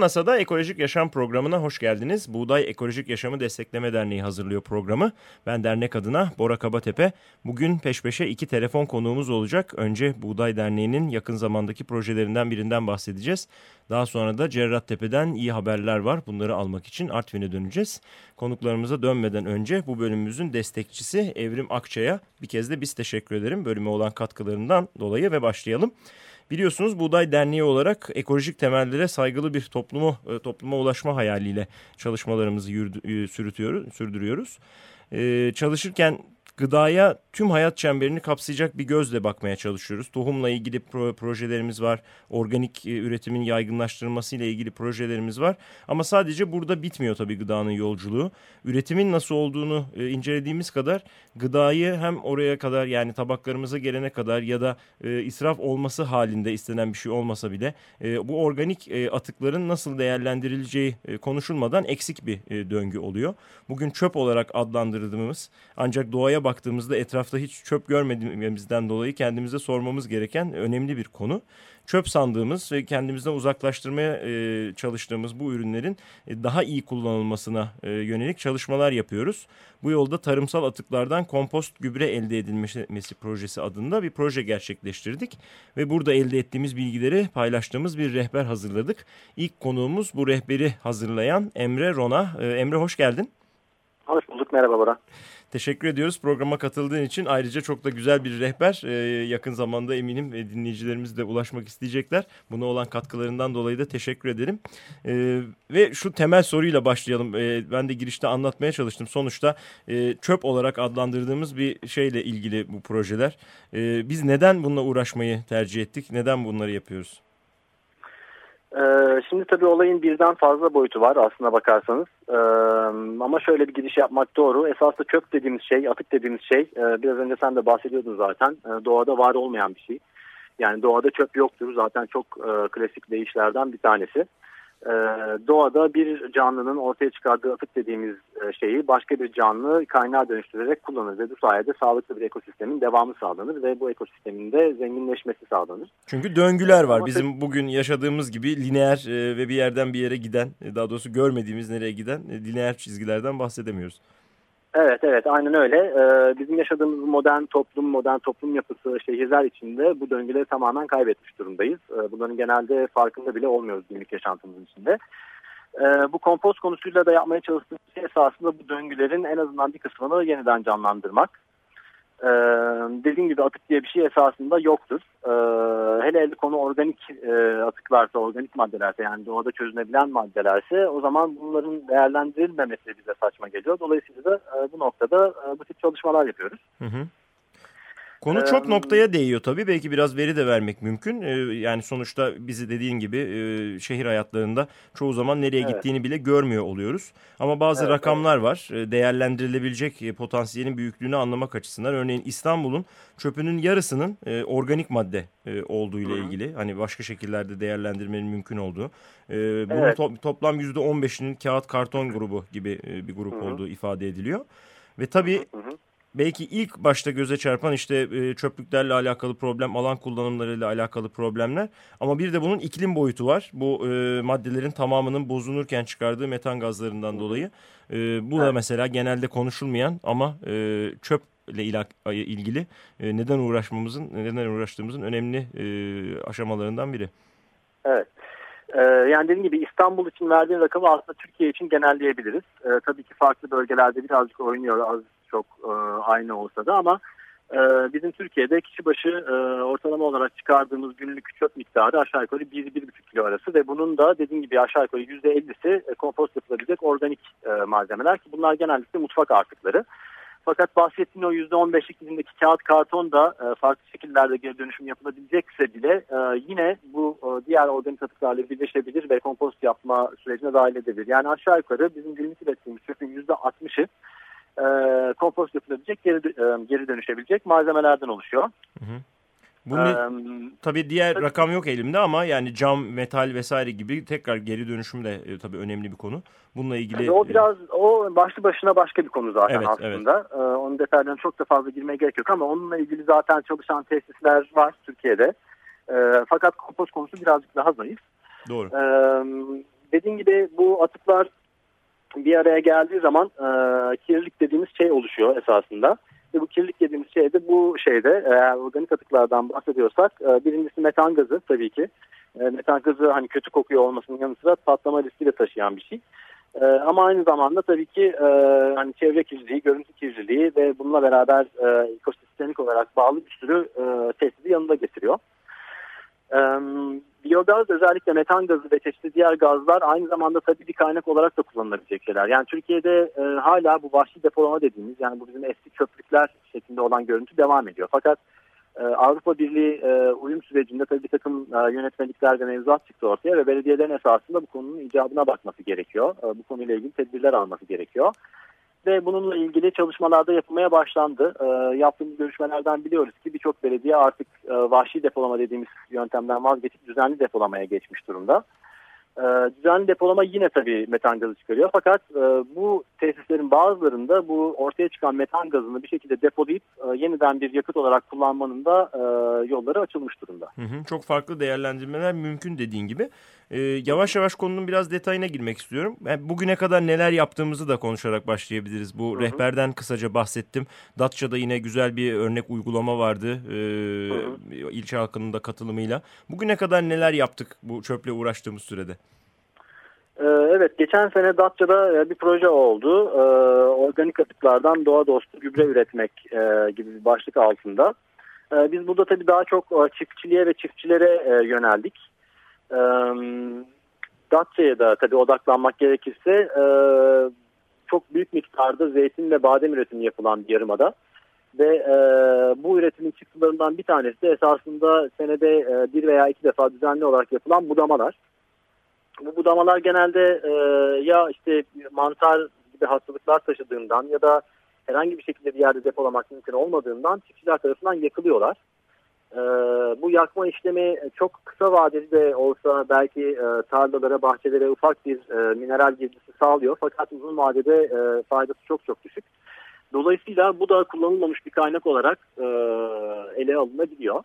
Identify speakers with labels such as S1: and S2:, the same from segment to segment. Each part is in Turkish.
S1: NASA'da Ekolojik Yaşam programına hoş geldiniz. Buğday Ekolojik Yaşamı Destekleme Derneği hazırlıyor programı. Ben dernek adına Bora Kabatepe. Bugün peş peşe iki telefon konuğumuz olacak. Önce Buğday Derneği'nin yakın zamandaki projelerinden birinden bahsedeceğiz. Daha sonra da Cerrahtepe'den iyi haberler var. Bunları almak için Artvin'e döneceğiz. Konuklarımıza dönmeden önce bu bölümümüzün destekçisi Evrim Akçay'a bir kez de biz teşekkür ederim. Bölüme olan katkılarından dolayı ve başlayalım. Biliyorsunuz Buğday Derneği olarak ekolojik temellere saygılı bir toplumu e, topluma ulaşma hayaliyle çalışmalarımızı yürüdü, e, sürdürüyoruz. Ee, çalışırken gıdaya tüm hayat çemberini kapsayacak bir gözle bakmaya çalışıyoruz. Tohumla ilgili pro projelerimiz var. Organik e, üretimin yaygınlaştırılması ile ilgili projelerimiz var. Ama sadece burada bitmiyor tabii gıdanın yolculuğu. Üretimin nasıl olduğunu e, incelediğimiz kadar gıdayı hem oraya kadar yani tabaklarımıza gelene kadar ya da e, israf olması halinde istenen bir şey olmasa bile e, bu organik e, atıkların nasıl değerlendirileceği e, konuşulmadan eksik bir e, döngü oluyor. Bugün çöp olarak adlandırdığımız ancak doğaya baktığımızda etrafta hiç çöp görmediğimizden dolayı kendimize sormamız gereken önemli bir konu. Çöp sandığımız ve kendimizden uzaklaştırmaya e, çalıştığımız bu ürünlerin e, daha iyi kullanılmasına e, yönelik çalışmalar yapıyoruz. Bu yolda tarımsal atıklardan kompost gübre elde edilmesi projesi adında bir proje gerçekleştirdik. Ve burada elde ettiğimiz bilgileri paylaştığımız bir rehber hazırladık. İlk konuğumuz bu rehberi hazırlayan Emre Rona. Emre hoş geldin.
S2: Hoş bulduk merhaba Bora.
S1: Teşekkür ediyoruz programa katıldığın için. Ayrıca çok da güzel bir rehber. Ee, yakın zamanda eminim dinleyicilerimiz de ulaşmak isteyecekler. Buna olan katkılarından dolayı da teşekkür ederim. Ee, ve şu temel soruyla başlayalım. Ee, ben de girişte anlatmaya çalıştım. Sonuçta e, çöp olarak adlandırdığımız bir şeyle ilgili bu projeler. Ee, biz neden bununla uğraşmayı tercih ettik? Neden bunları yapıyoruz?
S2: Ee, şimdi tabii olayın birden fazla boyutu var aslına bakarsanız. Ee, ama şöyle bir giriş yapmak doğru. Esasında çöp dediğimiz şey, atık dediğimiz şey e, biraz önce sen de bahsediyordun zaten. E, doğada var olmayan bir şey. Yani doğada çöp yoktur. Zaten çok e, klasik deyişlerden bir tanesi. Ee, doğada bir canlının ortaya çıkardığı atık dediğimiz e, şeyi başka bir canlı kaynağa dönüştürerek kullanır ve bu sayede sağlıklı bir ekosistemin devamı sağlanır ve bu ekosistemin de zenginleşmesi sağlanır.
S1: Çünkü döngüler var. Bizim bugün yaşadığımız gibi lineer e, ve bir yerden bir yere giden, e, daha doğrusu görmediğimiz nereye giden lineer çizgilerden bahsedemiyoruz.
S2: Evet evet aynen öyle. Ee, bizim yaşadığımız modern toplum, modern toplum yapısı şehirler içinde bu döngüleri tamamen kaybetmiş durumdayız. Ee, bunların genelde farkında bile olmuyoruz günlük yaşantımızın içinde. Ee, bu kompost konusuyla da yapmaya çalıştığımız şey esasında bu döngülerin en azından bir kısmını yeniden canlandırmak. Ee, dediğim gibi atık diye bir şey esasında yoktur. Ee, hele hele konu organik e, atıklarsa, organik maddelerse yani doğada çözünebilen maddelerse o zaman bunların değerlendirilmemesi bize saçma geliyor. Dolayısıyla da e, bu noktada e, bu tip çalışmalar yapıyoruz.
S1: Hı hı. Konu çok ee, noktaya değiyor tabii. Belki biraz veri de vermek mümkün. Ee, yani sonuçta bizi dediğin gibi e, şehir hayatlarında çoğu zaman nereye evet. gittiğini bile görmüyor oluyoruz. Ama bazı evet, rakamlar evet. var. Değerlendirilebilecek potansiyelin büyüklüğünü anlamak açısından. Örneğin İstanbul'un çöpünün yarısının e, organik madde e, olduğu ile ilgili. Hani başka şekillerde değerlendirmenin mümkün olduğu. E, bunun evet. to toplam %15'inin kağıt karton grubu gibi e, bir grup Hı -hı. olduğu ifade ediliyor. Ve tabii... Hı -hı belki ilk başta göze çarpan işte e, çöplüklerle alakalı problem, alan kullanımlarıyla alakalı problemler. Ama bir de bunun iklim boyutu var. Bu e, maddelerin tamamının bozulurken çıkardığı metan gazlarından dolayı. E, bu da mesela genelde konuşulmayan ama e, çöp ile ilgili e, neden uğraşmamızın, neden uğraştığımızın önemli e, aşamalarından biri.
S2: Evet. Ee, yani dediğim gibi İstanbul için verdiğin rakamı aslında Türkiye için genelleyebiliriz. Ee, tabii ki farklı bölgelerde birazcık oynuyor. Az çok e, aynı olsa da ama e, bizim Türkiye'de kişi başı e, ortalama olarak çıkardığımız günlük çöp miktarı aşağı yukarı 1-1,5 kilo arası ve bunun da dediğim gibi aşağı yukarı %50'si e, kompost yapılabilecek organik e, malzemeler ki bunlar genellikle mutfak artıkları. Fakat bahsettiğim o %15'lik dilimdeki kağıt karton da e, farklı şekillerde geri dönüşüm yapılabilecekse bile e, yine bu e, diğer organik atıklarla birleşebilir ve kompost yapma sürecine dahil edebilir. Yani aşağı yukarı bizim günlük ürettiğimiz çöpün %60'ı kompost yapılabilecek, geri, e, geri dönüşebilecek malzemelerden oluşuyor. Hı hı.
S1: Bu ee, tabii diğer tabii, rakam yok elimde ama yani cam, metal vesaire gibi tekrar geri dönüşüm de e, tabii önemli bir konu. Bununla ilgili...
S2: o biraz o başlı başına başka bir konu zaten evet, aslında. Evet. Ee, onun detaylarına çok da fazla girmeye gerek yok ama onunla ilgili zaten çalışan tesisler var Türkiye'de. Ee, fakat kompost konusu birazcık daha zayıf.
S1: Doğru.
S2: Ee, dediğim gibi bu atıklar bir araya geldiği zaman e, kirlilik dediğimiz şey oluşuyor esasında. Ve bu kirlilik dediğimiz şey de bu şeyde eğer organik atıklardan bahsediyorsak e, birincisi metan gazı tabii ki. E, metan gazı hani kötü kokuyor olmasının yanı sıra patlama riski de taşıyan bir şey. E, ama aynı zamanda tabii ki e, hani çevre kirliliği, görüntü kirliliği ve bununla beraber e, ekosistemik olarak bağlı bir sürü e, tehdidi yanında getiriyor. Biyogaz özellikle metan gazı ve çeşitli diğer gazlar aynı zamanda tabii bir kaynak olarak da kullanılabilecek şeyler. Yani Türkiye'de e, hala bu vahşi depolama dediğimiz yani bu bizim eski köprükler şeklinde olan görüntü devam ediyor. Fakat e, Avrupa Birliği e, uyum sürecinde tabii bir takım e, yönetmelikler ve mevzuat çıktı ortaya ve belediyelerin esasında bu konunun icabına bakması gerekiyor. E, bu konuyla ilgili tedbirler alması gerekiyor ve bununla ilgili çalışmalarda yapılmaya başlandı. E, yaptığımız görüşmelerden biliyoruz ki birçok belediye artık e, vahşi depolama dediğimiz yöntemden vazgeçip düzenli depolamaya geçmiş durumda. E, düzenli depolama yine tabii metan gazı çıkarıyor fakat e, bu tesislerin bazılarında bu ortaya çıkan metan gazını bir şekilde depolayıp e, yeniden bir yakıt olarak kullanmanın da e, yolları açılmış durumda.
S1: Hı hı, çok farklı değerlendirmeler mümkün dediğin gibi. E, yavaş yavaş konunun biraz detayına girmek istiyorum. Yani bugüne kadar neler yaptığımızı da konuşarak başlayabiliriz. Bu hı hı. rehberden kısaca bahsettim. Datça'da yine güzel bir örnek uygulama vardı e, hı hı. ilçe halkının da katılımıyla. Bugüne kadar neler yaptık bu çöple uğraştığımız sürede?
S2: Ee, evet, geçen sene Datça'da e, bir proje oldu. Ee, organik atıklardan doğa dostu gübre üretmek e, gibi bir başlık altında. Ee, biz burada tabii daha çok e, çiftçiliğe ve çiftçilere yöneldik. Datça'ya da tabii odaklanmak gerekirse çok büyük miktarda zeytin ve badem üretimi yapılan bir yarımada. Ve bu üretimin çıktılarından bir tanesi de esasında senede bir veya iki defa düzenli olarak yapılan budamalar. Bu budamalar genelde e, ya işte mantar gibi hastalıklar taşıdığından ya da herhangi bir şekilde bir yerde depolamak mümkün olmadığından çiftçiler tarafından yakılıyorlar. E, bu yakma işlemi çok kısa vadeli de olsa belki e, tarlalara, bahçelere ufak bir e, mineral girdisi sağlıyor. Fakat uzun vadede e, faydası çok çok düşük. Dolayısıyla bu da kullanılmamış bir kaynak olarak e, ele alınabiliyor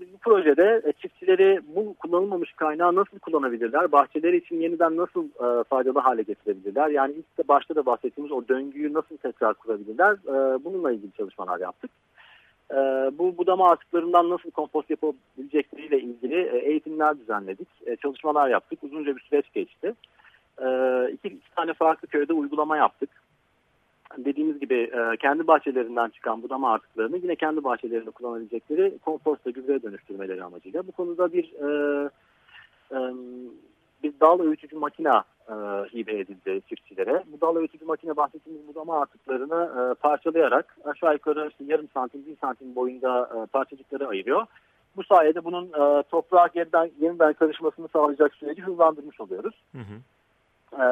S2: biz bu projede e, çiftçileri bu kullanılmamış kaynağı nasıl kullanabilirler? Bahçeleri için yeniden nasıl e, faydalı hale getirebilirler? Yani ilk de başta da bahsettiğimiz o döngüyü nasıl tekrar kurabilirler? E, bununla ilgili çalışmalar yaptık. E, bu budama atıklarından nasıl kompost yapabilecekleriyle ilgili e, eğitimler düzenledik. E, çalışmalar yaptık. Uzunca bir süreç geçti. E, iki, iki tane farklı köyde uygulama yaptık dediğimiz gibi e, kendi bahçelerinden çıkan budama artıklarını yine kendi bahçelerinde kullanabilecekleri komposta gübreye dönüştürmeleri amacıyla. Bu konuda bir e, e, bir dal öğütücü makina e, hibe edildi çiftçilere. Bu dal öğütücü makine bahsettiğimiz budama artıklarını e, parçalayarak aşağı yukarı işte yarım santim, bir santim boyunda e, parçacıkları ayırıyor. Bu sayede bunun e, toprağa yeniden, yeniden karışmasını sağlayacak süreci hızlandırmış oluyoruz. Hı hı. E,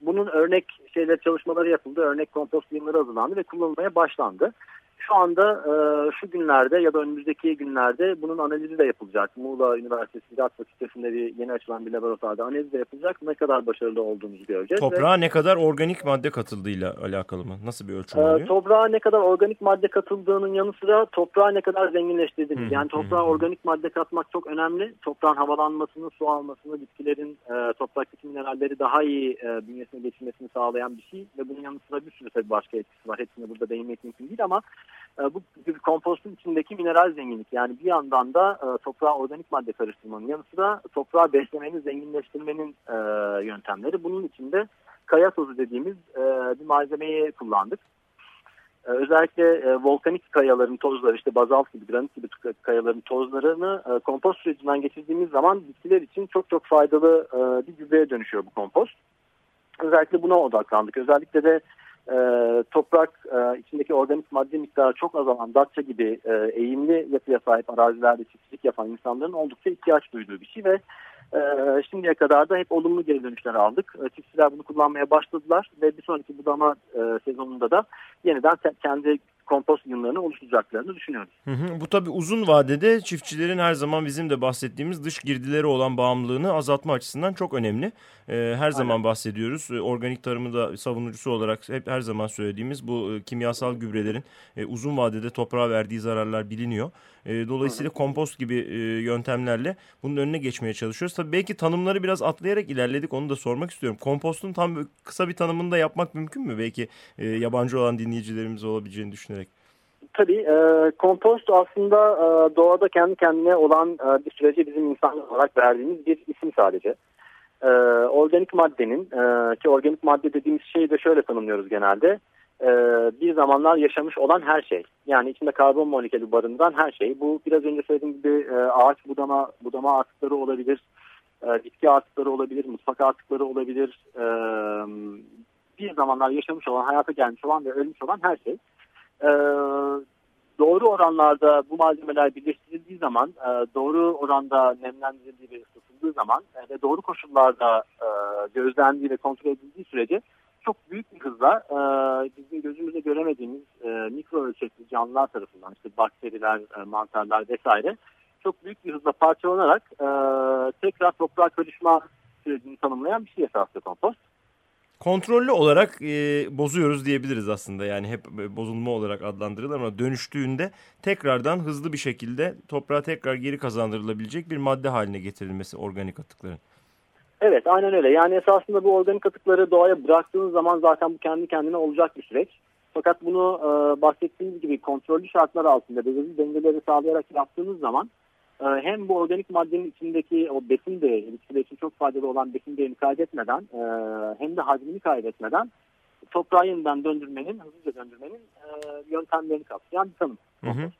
S2: bunun örnek şeyler çalışmaları yapıldı. Örnek kompost yığınları hazırlandı ve kullanılmaya başlandı. Şu anda e, şu günlerde ya da önümüzdeki günlerde bunun analizi de yapılacak. Muğla Üniversitesi Ziraat Fakültesi'nde bir yeni açılan bir laboratuvarda analiz de yapılacak. Ne kadar başarılı olduğumuzu göreceğiz.
S1: Toprağa ve, ne kadar organik madde katıldığıyla alakalı mı? Nasıl bir ölçüm e, oluyor?
S2: Toprağa ne kadar organik madde katıldığının yanı sıra toprağı ne kadar zenginleştirdiğimiz. Yani toprağa organik madde katmak çok önemli. Toprağın havalanmasını, su almasını, bitkilerin e, topraktaki mineralleri daha iyi e, bünyesine geçirmesini sağlayan bir şey. Ve bunun yanı sıra bir sürü tabii başka etkisi var. Hepsine burada değinmek mümkün değil ama bu kompostun içindeki mineral zenginlik yani bir yandan da e, toprağa organik madde karıştırmanın yanı sıra toprağı beslemenin, zenginleştirmenin e, yöntemleri. Bunun içinde kaya tozu dediğimiz bir malzemeyi kullandık. Özellikle volkanik kayaların tozları işte bazalt gibi granit gibi kayaların tozlarını kompost sürecinden geçirdiğimiz zaman bitkiler için çok çok faydalı bir gübreye dönüşüyor bu kompost. Özellikle buna odaklandık. Özellikle de e, toprak e, içindeki organik madde miktarı çok azalan Datça gibi e, eğimli yapıya sahip arazilerde çiftçilik yapan insanların oldukça ihtiyaç duyduğu bir şey ve e, şimdiye kadar da hep olumlu geri dönüşler aldık. E, çiftçiler bunu kullanmaya başladılar ve bir sonraki budama e, sezonunda da yeniden kendi kompost yığınlarını oluşturacaklarını düşünüyoruz.
S1: Hı hı. Bu tabii uzun vadede çiftçilerin her zaman bizim de bahsettiğimiz dış girdileri olan bağımlılığını azaltma açısından çok önemli. Ee, her zaman bahsediyoruz. Ee, organik tarımı da savunucusu olarak hep her zaman söylediğimiz bu e, kimyasal gübrelerin e, uzun vadede toprağa verdiği zararlar biliniyor. E, dolayısıyla kompost gibi e, yöntemlerle bunun önüne geçmeye çalışıyoruz. Tabii belki tanımları biraz atlayarak ilerledik onu da sormak istiyorum. Kompostun tam kısa bir tanımını da yapmak mümkün mü? Belki e, yabancı olan dinleyicilerimiz olabileceğini düşünerek.
S2: Tabii e, kompost aslında e, doğada kendi kendine olan e, bir sürece bizim insan olarak verdiğimiz bir isim sadece. E, organik maddenin e, ki organik madde dediğimiz şeyi de şöyle tanımlıyoruz genelde e, bir zamanlar yaşamış olan her şey. Yani içinde karbon molekülü barındıran her şey. Bu biraz önce söylediğim gibi e, ağaç budama, budama atıkları olabilir, e, bitki atıkları olabilir, mutfak atıkları olabilir. E, bir zamanlar yaşamış olan, hayata gelmiş olan ve ölmüş olan her şey. E, doğru oranlarda bu malzemeler birleştirildiği zaman, e, doğru oranda nemlendirildiği ve ısıtıldığı zaman e, ve doğru koşullarda e, gözlendiği ve kontrol edildiği sürece çok büyük bir hızla e, bizim gözümüzde göremediğimiz e, mikro ölçekli canlılar tarafından işte bakteriler, e, mantarlar vesaire çok büyük bir hızla parçalanarak e, tekrar toprağa karışma sürecini tanımlayan bir şey esaslı kompost.
S1: Kontrollü olarak e, bozuyoruz diyebiliriz aslında yani hep bozulma olarak adlandırılır ama dönüştüğünde tekrardan hızlı bir şekilde toprağa tekrar geri kazandırılabilecek bir madde haline getirilmesi organik atıkların.
S2: Evet aynen öyle. Yani esasında bu organik atıkları doğaya bıraktığınız zaman zaten bu kendi kendine olacak bir süreç. Fakat bunu e, bahsettiğimiz gibi kontrollü şartlar altında belirli dengeleri sağlayarak yaptığınız zaman e, hem bu organik maddenin içindeki o besin değeri, bitkiler için çok faydalı olan besin değerini kaybetmeden e, hem de hacmini kaybetmeden toprağı yeniden döndürmenin, hızlıca döndürmenin e, yöntemlerini kapsayan bir tanım. Hı hı.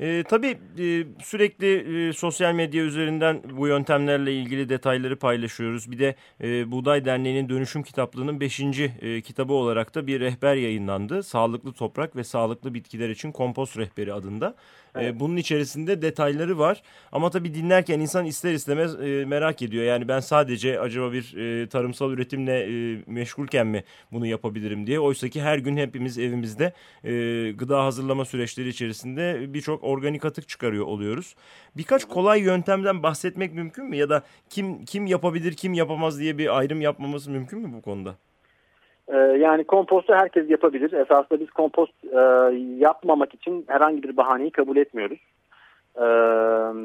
S1: E, tabii e, sürekli e, sosyal medya üzerinden bu yöntemlerle ilgili detayları paylaşıyoruz. Bir de e, Buğday Derneği'nin dönüşüm kitaplığının 5. E, kitabı olarak da bir rehber yayınlandı. Sağlıklı Toprak ve Sağlıklı Bitkiler için Kompost Rehberi adında. Ee, evet. bunun içerisinde detayları var. Ama tabii dinlerken insan ister istemez e, merak ediyor. Yani ben sadece acaba bir e, tarımsal üretimle e, meşgulken mi bunu yapabilirim diye. Oysa ki her gün hepimiz evimizde e, gıda hazırlama süreçleri içerisinde birçok organik atık çıkarıyor oluyoruz. Birkaç kolay yöntemden bahsetmek mümkün mü? Ya da kim kim yapabilir, kim yapamaz diye bir ayrım yapmamız mümkün mü bu konuda?
S2: Ee, yani kompostu herkes yapabilir. Esasında biz kompost e, yapmamak için herhangi bir bahaneyi kabul etmiyoruz. E,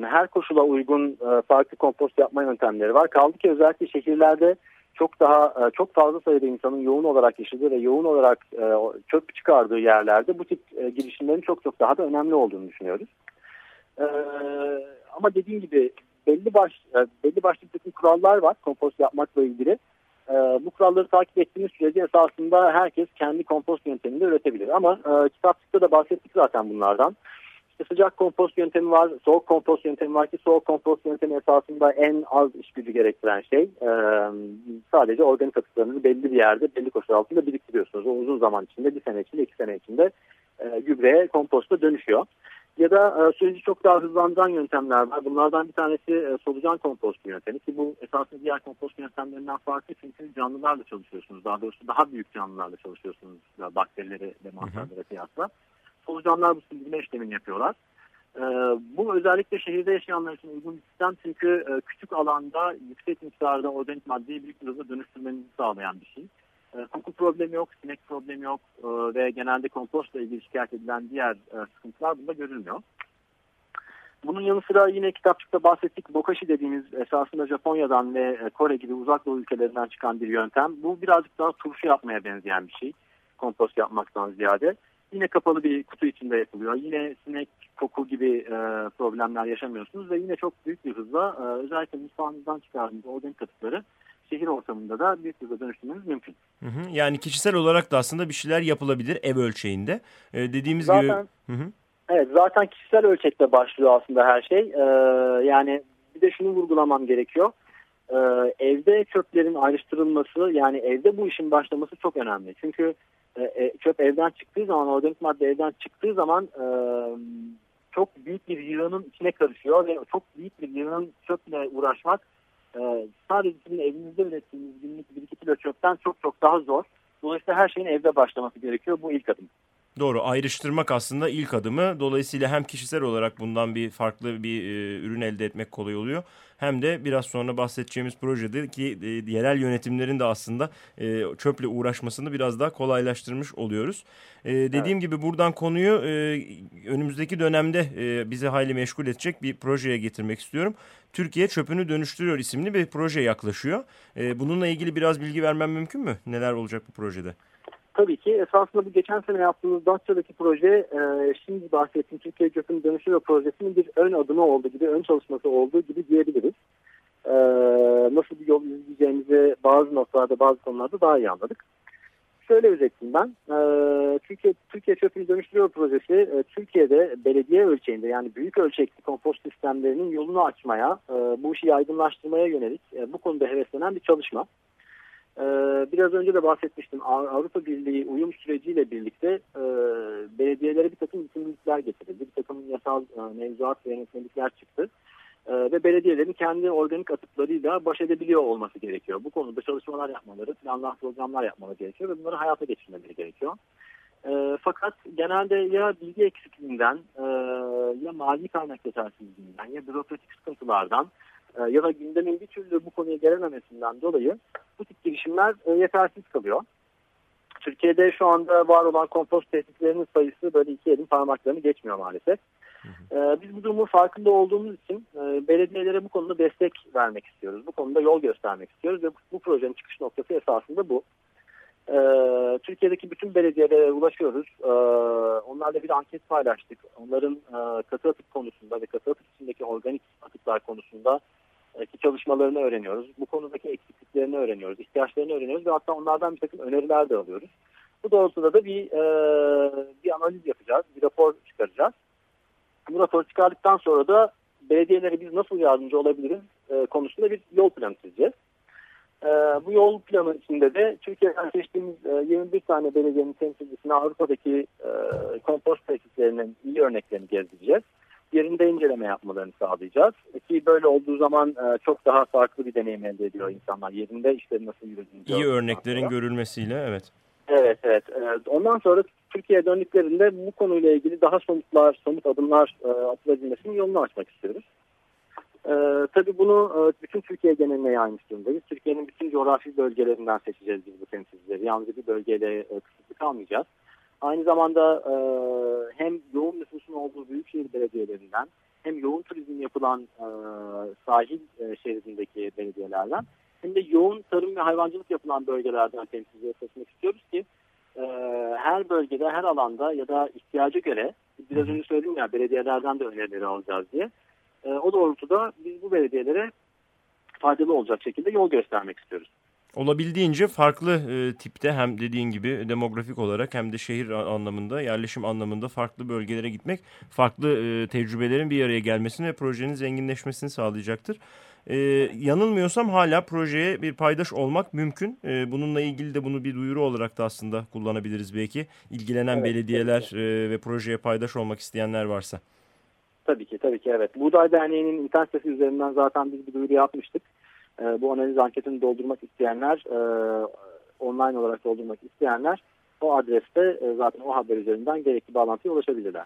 S2: her koşula uygun e, farklı kompost yapma yöntemleri var. Kaldı ki özellikle şehirlerde çok daha e, çok fazla sayıda insanın yoğun olarak yaşadığı ve yoğun olarak e, çöp çıkardığı yerlerde bu tip e, girişimlerin çok çok daha da önemli olduğunu düşünüyoruz. Ama dediğim gibi belli baş belli başlı bir kurallar var kompost yapmakla ilgili. Bu kuralları takip ettiğimiz sürece esasında herkes kendi kompost yönteminde üretebilir. Ama kitapçıkta da bahsettik zaten bunlardan. İşte sıcak kompost yöntemi var, soğuk kompost yöntemi var ki soğuk kompost yöntemi esasında en az iş gücü gerektiren şey. E, sadece organik atıklarını belli bir yerde, belli koşullar altında biriktiriyorsunuz. O uzun zaman içinde, bir sene içinde, iki sene içinde e, gübreye, komposta dönüşüyor. Ya da e, süreci çok daha hızlandıran yöntemler var. Bunlardan bir tanesi e, solucan kompost yöntemi ki bu esasında diğer kompost yöntemlerinden farklı çünkü canlılarla çalışıyorsunuz. Daha doğrusu daha büyük canlılarla çalışıyorsunuz bakterileri ve mantarlara kıyasla. Solucanlar bu sindirme işlemini yapıyorlar. E, bu özellikle şehirde yaşayanlar için uygun bir sistem çünkü e, küçük alanda yüksek miktarda organik maddeyi büyük bir hızla dönüştürmenizi sağlayan bir şey. E, koku problemi yok, sinek problemi yok e, ve genelde kompostla ilgili şikayet edilen diğer e, sıkıntılar bunda görülmüyor. Bunun yanı sıra yine kitapçıkta bahsettik bokashi dediğimiz esasında Japonya'dan ve Kore gibi uzak doğu ülkelerinden çıkan bir yöntem. Bu birazcık daha turşu yapmaya benzeyen bir şey kompost yapmaktan ziyade. Yine kapalı bir kutu içinde yapılıyor. Yine sinek koku gibi e, problemler yaşamıyorsunuz ve yine çok büyük bir hızla e, özellikle mutfağınızdan çıkardığınız organik atıkları şehir ortamında da büyük hızla dönüştürmeniz mümkün.
S1: Hı hı. Yani kişisel olarak da aslında bir şeyler yapılabilir ev ölçeğinde. Ee, dediğimiz
S2: zaten,
S1: gibi... Hı hı.
S2: Evet zaten kişisel ölçekte başlıyor aslında her şey. Ee, yani bir de şunu vurgulamam gerekiyor. Ee, evde çöplerin ayrıştırılması yani evde bu işin başlaması çok önemli. Çünkü e, e çöp evden çıktığı zaman organik madde evden çıktığı zaman e, çok büyük bir yığının içine karışıyor ve çok büyük bir yığının çöple uğraşmak e, sadece sizin evinizde ürettiğiniz günlük 1-2 kilo çöpten çok çok daha zor. Dolayısıyla her şeyin evde başlaması gerekiyor. Bu ilk adım.
S1: Doğru ayrıştırmak aslında ilk adımı. Dolayısıyla hem kişisel olarak bundan bir farklı bir e, ürün elde etmek kolay oluyor. Hem de biraz sonra bahsedeceğimiz projede ki e, yerel yönetimlerin de aslında e, çöple uğraşmasını biraz daha kolaylaştırmış oluyoruz. E, dediğim evet. gibi buradan konuyu e, önümüzdeki dönemde e, bizi hayli meşgul edecek bir projeye getirmek istiyorum. Türkiye Çöpünü Dönüştürüyor isimli bir proje yaklaşıyor. E, bununla ilgili biraz bilgi vermem mümkün mü? Neler olacak bu projede?
S2: Tabii ki esasında bu geçen sene yaptığımız Datça'daki proje e, şimdi bahsettiğim Türkiye Çöpünü Dönüştürüyor projesinin bir ön adımı olduğu gibi, ön çalışması olduğu gibi diyebiliriz. E, nasıl bir yol izleyeceğimizi bazı noktalarda, bazı konularda daha iyi anladık. Şöyle özetleyeyim ben. E, Türkiye, Türkiye Çöpünü Dönüştürüyor projesi e, Türkiye'de belediye ölçeğinde yani büyük ölçekli kompost sistemlerinin yolunu açmaya, e, bu işi yaygınlaştırmaya yönelik e, bu konuda heveslenen bir çalışma. Ee, biraz önce de bahsetmiştim Avrupa Birliği uyum süreciyle birlikte e, belediyelere bir takım yükümlülükler getirildi. Bir takım yasal e, mevzuat ve yönetmelikler çıktı. E, ve belediyelerin kendi organik atıklarıyla baş edebiliyor olması gerekiyor. Bu konuda çalışmalar yapmaları, planlar, programlar yapmaları gerekiyor ve bunları hayata geçirmeleri gerekiyor. fakat genelde ya bilgi eksikliğinden ya mali kaynak yetersizliğinden ya bürokratik sıkıntılardan e, ya da gündemin bir türlü bu konuya gelememesinden dolayı bu tip girişimler e, yetersiz kalıyor. Türkiye'de şu anda var olan kompost tesislerinin sayısı böyle iki elin parmaklarını geçmiyor maalesef. Hı hı. E, biz bu durumun farkında olduğumuz için belediyelere bu konuda destek vermek istiyoruz. Bu konuda yol göstermek istiyoruz ve bu, projenin çıkış noktası esasında bu. Türkiye'deki bütün belediyelere ulaşıyoruz. onlarla bir anket paylaştık. Onların katı atık konusunda ve katı atık içindeki organik atıklar konusunda ki çalışmalarını öğreniyoruz. Bu konudaki eksikliklerini öğreniyoruz, ihtiyaçlarını öğreniyoruz ve hatta onlardan bir takım öneriler de alıyoruz. Bu doğrultuda da bir, e, bir analiz yapacağız, bir rapor çıkaracağız. Bu rapor çıkardıktan sonra da belediyelere biz nasıl yardımcı olabiliriz e, konusunda bir yol planı çizeceğiz. E, bu yol planı içinde de Türkiye'den seçtiğimiz e, 21 tane belediyenin temsilcisine Avrupa'daki e, kompost tesislerinin iyi örneklerini gezdireceğiz yerinde inceleme yapmalarını sağlayacağız. Ki böyle olduğu zaman e, çok daha farklı bir deneyim elde ediyor insanlar. Yerinde işleri nasıl yürüdüğünü.
S1: İyi örneklerin sonra. görülmesiyle evet.
S2: Evet evet. E, ondan sonra Türkiye'ye döndüklerinde bu konuyla ilgili daha somutlar, somut adımlar e, atılabilmesinin yolunu açmak istiyoruz. Ee, tabii bunu e, bütün Türkiye geneline yaymış durumdayız. Türkiye'nin bütün coğrafi bölgelerinden seçeceğiz biz bu temsilcileri. Yalnızca bir bölgeyle e, kısıtlı kalmayacağız. Aynı zamanda e, hem yoğun nüfusun olduğu büyükşehir belediyelerinden hem yoğun turizm yapılan e, sahil e, şeridindeki belediyelerden hem de yoğun tarım ve hayvancılık yapılan bölgelerden temsilciye seçmek istiyoruz ki e, her bölgede, her alanda ya da ihtiyaca göre biraz önce söyledim ya belediyelerden de önerileri alacağız diye. E, o doğrultuda biz bu belediyelere faydalı olacak şekilde yol göstermek istiyoruz
S1: olabildiğince farklı e, tipte hem dediğin gibi demografik olarak hem de şehir anlamında yerleşim anlamında farklı bölgelere gitmek farklı e, tecrübelerin bir araya gelmesini ve projenin zenginleşmesini sağlayacaktır. E, yanılmıyorsam hala projeye bir paydaş olmak mümkün. E, bununla ilgili de bunu bir duyuru olarak da aslında kullanabiliriz belki. İlgilenen evet, belediyeler e, ve projeye paydaş olmak isteyenler varsa.
S2: Tabii ki tabii ki evet. Buğday Derneği'nin internet sitesi üzerinden zaten biz bir duyuru yapmıştık. E, bu analiz anketini doldurmak isteyenler, e, online olarak doldurmak isteyenler o adreste e, zaten o haber üzerinden gerekli bağlantıya ulaşabilirler.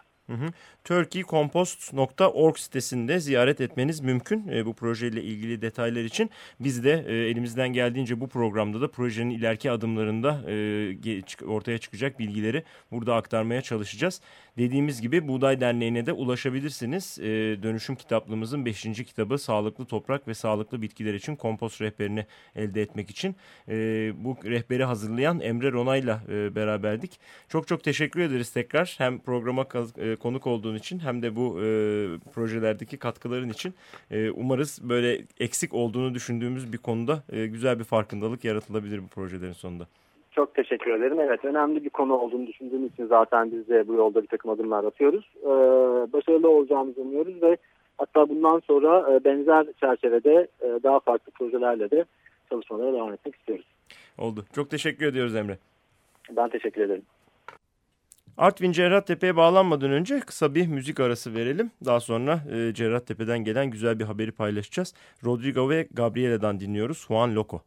S1: Turkeycompost.org sitesinde ziyaret etmeniz mümkün e, bu projeyle ilgili detaylar için. Biz de e, elimizden geldiğince bu programda da projenin ileriki adımlarında e, ortaya çıkacak bilgileri burada aktarmaya çalışacağız. Dediğimiz gibi Buğday Derneği'ne de ulaşabilirsiniz. E, dönüşüm kitaplığımızın 5. kitabı Sağlıklı Toprak ve Sağlıklı Bitkiler için kompost rehberini elde etmek için. E, bu rehberi hazırlayan Emre Ronay'la e, beraberdik. Çok çok teşekkür ederiz tekrar. Hem programa e, konuk olduğun için hem de bu e, projelerdeki katkıların için e, umarız böyle eksik olduğunu düşündüğümüz bir konuda e, güzel bir farkındalık yaratılabilir bu projelerin sonunda.
S2: Çok teşekkür ederim. Evet önemli bir konu olduğunu düşündüğüm için zaten biz de bu yolda bir takım adımlar atıyoruz. Ee, başarılı olacağımızı umuyoruz ve hatta bundan sonra e, benzer çerçevede e, daha farklı projelerle de çalışmalara devam etmek istiyoruz.
S1: Oldu. Çok teşekkür ediyoruz Emre.
S2: Ben teşekkür ederim.
S1: Artvin Cerrahtepe'ye bağlanmadan önce kısa bir müzik arası verelim. Daha sonra e, Cerrahtepe'den gelen güzel bir haberi paylaşacağız. Rodrigo ve Gabriela'dan dinliyoruz. Juan Loco.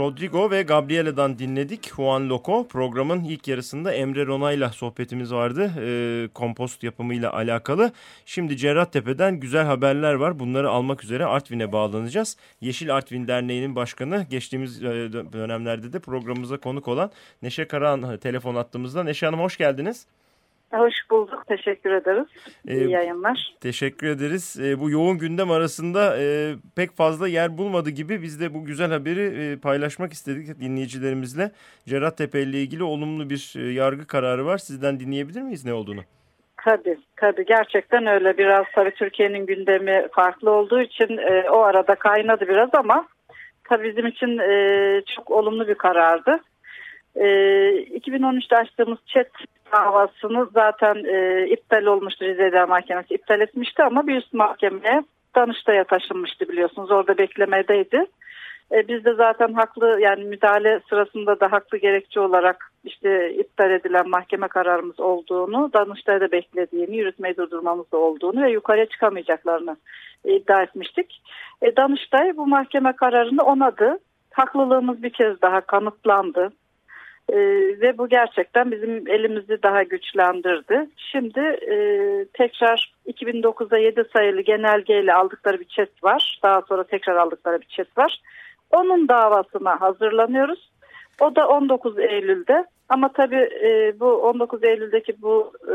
S1: Rodrigo ve Gabriela'dan dinledik. Juan Loco programın ilk yarısında Emre Ronay'la sohbetimiz vardı. E, kompost yapımıyla alakalı. Şimdi Cerrahtepe'den güzel haberler var. Bunları almak üzere Artvin'e bağlanacağız. Yeşil Artvin Derneği'nin başkanı geçtiğimiz dönemlerde de programımıza konuk olan Neşe Karahan telefon attığımızda. Neşe Hanım hoş geldiniz.
S3: Hoş bulduk. Teşekkür ederiz. Ee, İyi yayınlar.
S1: Teşekkür ederiz. Ee, bu yoğun gündem arasında e, pek fazla yer bulmadı gibi biz de bu güzel haberi e, paylaşmak istedik dinleyicilerimizle. Cerrahtepe ile ilgili olumlu bir e, yargı kararı var. Sizden dinleyebilir miyiz ne olduğunu?
S3: Tabii, tabii gerçekten öyle. Biraz tabii Türkiye'nin gündemi farklı olduğu için e, o arada kaynadı biraz ama tabii bizim için e, çok olumlu bir karardı. E, 2013'te açtığımız chat davasını zaten e, iptal olmuştu Rize Mahkemesi iptal etmişti ama bir üst mahkemeye Danıştay'a taşınmıştı biliyorsunuz orada beklemedeydi. E, biz de zaten haklı yani müdahale sırasında da haklı gerekçe olarak işte iptal edilen mahkeme kararımız olduğunu, Danıştay'da beklediğini, yürütmeyi durdurmamız olduğunu ve yukarıya çıkamayacaklarını iddia etmiştik. E, Danıştay bu mahkeme kararını onadı. Haklılığımız bir kez daha kanıtlandı. Ee, ve bu gerçekten bizim elimizi daha güçlendirdi. Şimdi e, tekrar 2009'da 7 sayılı genelgeyle aldıkları bir çet var. Daha sonra tekrar aldıkları bir çet var. Onun davasına hazırlanıyoruz. O da 19 Eylül'de. Ama tabii e, bu 19 Eylül'deki bu e,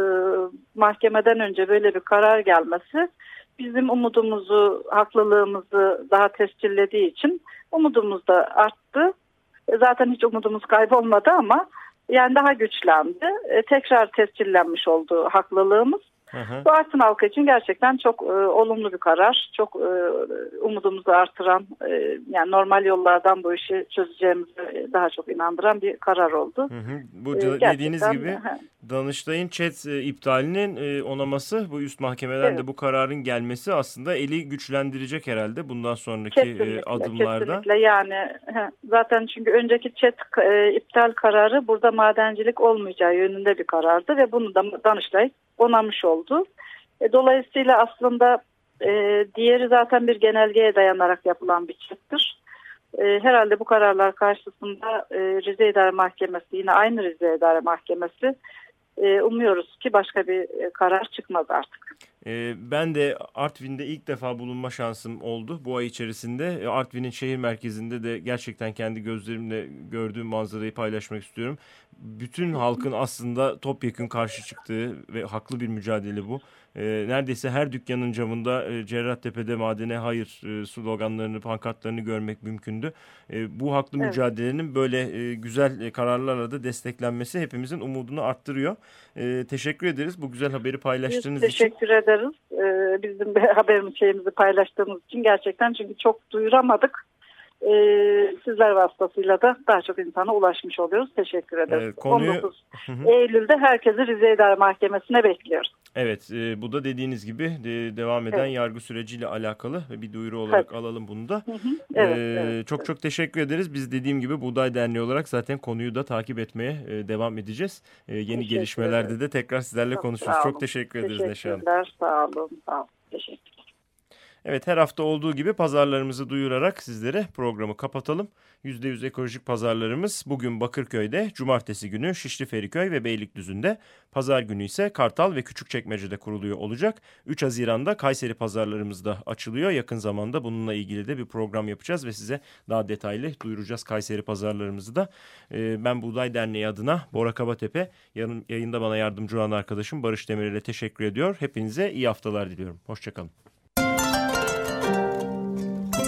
S3: mahkemeden önce böyle bir karar gelmesi bizim umudumuzu, haklılığımızı daha tescillediği için umudumuz da arttı. Zaten hiç umudumuz kaybolmadı ama yani daha güçlendi. E, tekrar tescillenmiş oldu haklılığımız. Hı. Bu Artvin halkı için gerçekten çok e, olumlu bir karar. Çok e, umudumuzu artıran, e, yani normal yollardan bu işi çözeceğimize daha çok inandıran bir karar oldu. Hı
S1: hı. Bu e, dediğiniz gibi he. Danıştay'ın chat e, iptalinin e, onaması, bu üst mahkemeden evet. de bu kararın gelmesi aslında eli güçlendirecek herhalde bundan sonraki e, adımlarda.
S3: Kesinlikle yani he, zaten çünkü önceki chat e, iptal kararı burada madencilik olmayacağı yönünde bir karardı ve bunu da Danıştay onamış oldu. E, dolayısıyla aslında e, diğeri zaten bir genelgeye dayanarak yapılan bir çıktır. E, herhalde bu kararlar karşısında e, Rize İdare Mahkemesi yine aynı Rize İdare Mahkemesi umuyoruz ki başka bir karar çıkmaz artık.
S1: E, ben de Artvin'de ilk defa bulunma şansım oldu bu ay içerisinde. E, Artvin'in şehir merkezinde de gerçekten kendi gözlerimle gördüğüm manzarayı paylaşmak istiyorum. Bütün halkın aslında topyekun karşı çıktığı ve haklı bir mücadele bu e, neredeyse her dükkanın camında e, Cerrahtepe'de madene hayır e, sloganlarını, pankartlarını görmek mümkündü. E, bu haklı evet. mücadelenin böyle e, güzel e, kararlarla da desteklenmesi hepimizin umudunu arttırıyor. E, teşekkür ederiz bu güzel haberi paylaştığınız
S3: Biz
S1: için.
S3: Teşekkür ederiz. Ee, bizim de haberimiz şeyimizi paylaştığımız için gerçekten çünkü çok duyuramadık. Ee, sizler vasıtasıyla da daha çok insana ulaşmış oluyoruz. Teşekkür ederiz. Evet, konuyu... 19 Eylül'de herkesi Rize İdare Mahkemesi'ne bekliyoruz.
S1: Evet e, bu da dediğiniz gibi de, devam eden evet. yargı süreciyle alakalı ve bir duyuru olarak evet. alalım bunu da. Hı hı. Evet, ee, evet, çok evet. çok teşekkür ederiz. Biz dediğim gibi Buğday Derneği olarak zaten konuyu da takip etmeye e, devam edeceğiz. E, yeni gelişmelerde de tekrar sizlerle çok konuşuruz. Çok teşekkür ederiz Neşe Hanım.
S3: Teşekkürler sağ olun. Sağ olun. Teşekkür
S1: Evet her hafta olduğu gibi pazarlarımızı duyurarak sizlere programı kapatalım. %100 ekolojik pazarlarımız bugün Bakırköy'de, cumartesi günü Şişli Feriköy ve Beylikdüzü'nde, pazar günü ise Kartal ve Küçükçekmece'de kuruluyor olacak. 3 Haziran'da Kayseri pazarlarımız da açılıyor. Yakın zamanda bununla ilgili de bir program yapacağız ve size daha detaylı duyuracağız Kayseri pazarlarımızı da. Ee, ben Buğday Derneği adına Bora Kabatepe, yayında bana yardımcı olan arkadaşım Barış Demir ile teşekkür ediyor. Hepinize iyi haftalar diliyorum. Hoşçakalın.